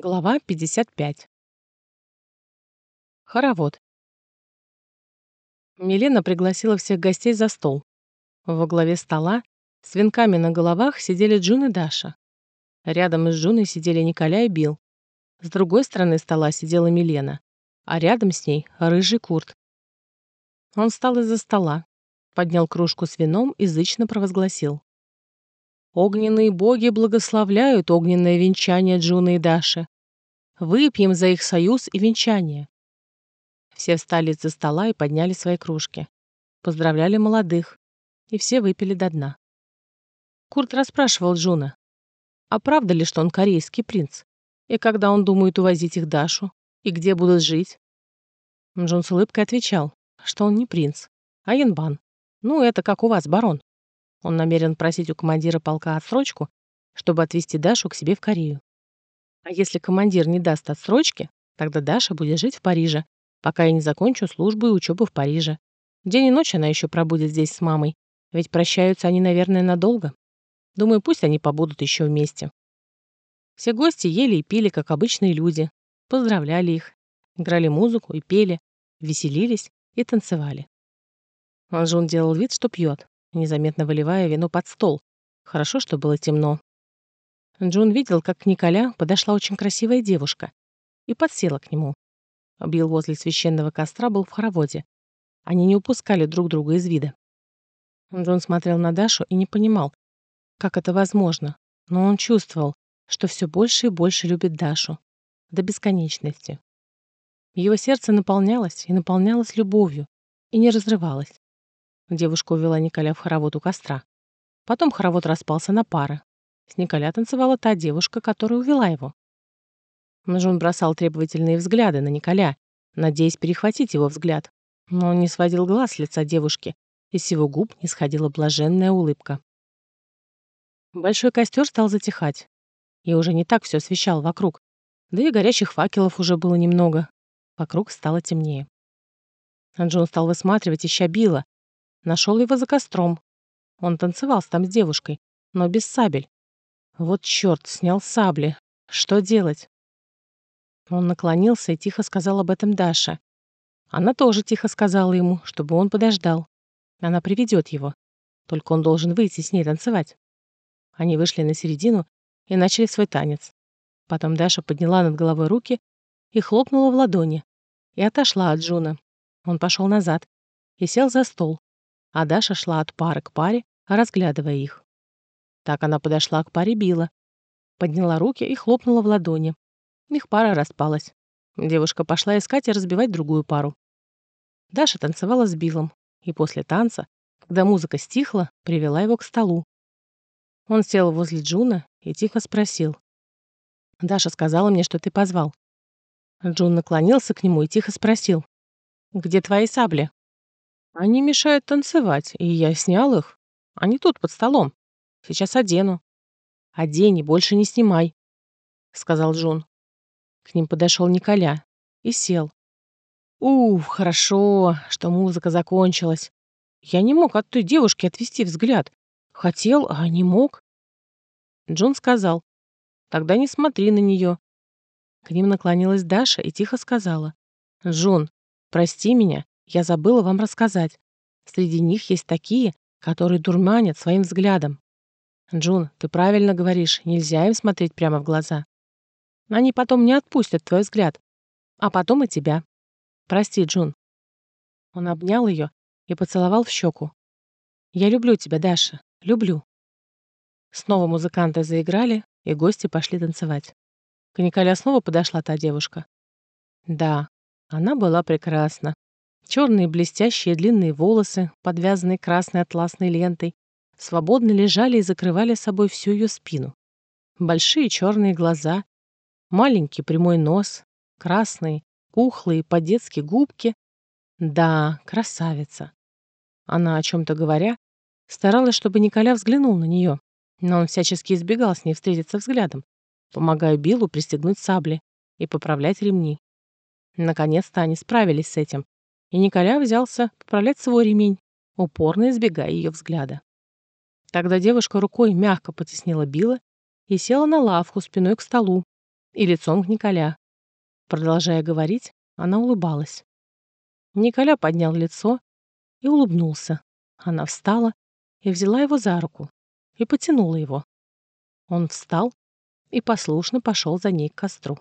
Глава 55. Хоровод. Милена пригласила всех гостей за стол. Во главе стола с венками на головах сидели Джун и Даша. Рядом с Джуной сидели Николя и Билл. С другой стороны стола сидела Милена, а рядом с ней рыжий Курт. Он встал из-за стола, поднял кружку с вином и зычно провозгласил. Огненные боги благословляют огненное венчание Джуны и Даши. Выпьем за их союз и венчание. Все встали из-за стола и подняли свои кружки. Поздравляли молодых. И все выпили до дна. Курт расспрашивал Джуна, а правда ли, что он корейский принц? И когда он думает увозить их Дашу? И где будут жить? Джун с улыбкой отвечал, что он не принц, а янбан. Ну, это как у вас, барон. Он намерен просить у командира полка отсрочку, чтобы отвезти Дашу к себе в Корею. А если командир не даст отсрочки, тогда Даша будет жить в Париже, пока я не закончу службу и учебу в Париже. День и ночь она еще пробудет здесь с мамой, ведь прощаются они, наверное, надолго. Думаю, пусть они побудут еще вместе. Все гости ели и пили, как обычные люди, поздравляли их, играли музыку и пели, веселились и танцевали. Анжун делал вид, что пьет, незаметно выливая вино под стол. Хорошо, что было темно. Джун видел, как к Николя подошла очень красивая девушка и подсела к нему. Билл возле священного костра был в хороводе. Они не упускали друг друга из вида. Джон смотрел на Дашу и не понимал, как это возможно, но он чувствовал, что все больше и больше любит Дашу. До бесконечности. Его сердце наполнялось и наполнялось любовью и не разрывалось. Девушка увела Николя в хоровод у костра. Потом хоровод распался на пары. С Николя танцевала та девушка, которая увела его. Джон бросал требовательные взгляды на Николя, надеясь перехватить его взгляд. Но он не сводил глаз с лица девушки, и с его губ не сходила блаженная улыбка. Большой костер стал затихать. И уже не так все освещал вокруг. Да и горящих факелов уже было немного. Вокруг стало темнее. Джон стал высматривать, ища Билла, Нашел его за костром. Он танцевал там с девушкой, но без сабель. Вот черт, снял сабли. Что делать? Он наклонился и тихо сказал об этом Даше. Она тоже тихо сказала ему, чтобы он подождал. Она приведет его. Только он должен выйти с ней танцевать. Они вышли на середину и начали свой танец. Потом Даша подняла над головой руки и хлопнула в ладони. И отошла от Джуна. Он пошел назад и сел за стол, а Даша шла от пары к паре, разглядывая их. Так она подошла к паре Билла, подняла руки и хлопнула в ладони. Их пара распалась. Девушка пошла искать и разбивать другую пару. Даша танцевала с Биллом, и после танца, когда музыка стихла, привела его к столу. Он сел возле Джуна и тихо спросил. «Даша сказала мне, что ты позвал». Джун наклонился к нему и тихо спросил. «Где твои сабли?» Они мешают танцевать, и я снял их. Они тут, под столом. Сейчас одену. Одень и больше не снимай, сказал Джун. К ним подошел Николя и сел. Ух, хорошо, что музыка закончилась. Я не мог от той девушки отвести взгляд. Хотел, а не мог. Джон сказал, тогда не смотри на нее. К ним наклонилась Даша и тихо сказала, «Джон, прости меня, я забыла вам рассказать. Среди них есть такие, которые дурманят своим взглядом. Джун, ты правильно говоришь, нельзя им смотреть прямо в глаза. Они потом не отпустят твой взгляд, а потом и тебя. Прости, Джун. Он обнял ее и поцеловал в щеку. Я люблю тебя, Даша, люблю. Снова музыканты заиграли, и гости пошли танцевать. К Николя снова подошла та девушка. Да, она была прекрасна. Черные блестящие длинные волосы, подвязанные красной атласной лентой, свободно лежали и закрывали собой всю ее спину. Большие черные глаза, маленький прямой нос, красные, кухлые, по-детски губки. Да, красавица. Она, о чем-то говоря, старалась, чтобы Николя взглянул на нее, но он всячески избегал с ней встретиться взглядом, помогая Биллу пристегнуть сабли и поправлять ремни. Наконец-то они справились с этим, и Николя взялся поправлять свой ремень, упорно избегая ее взгляда. Тогда девушка рукой мягко потеснила Билла и села на лавку спиной к столу, и лицом к Николя. Продолжая говорить, она улыбалась. Николя поднял лицо и улыбнулся. Она встала и взяла его за руку и потянула его. Он встал и послушно пошел за ней к костру.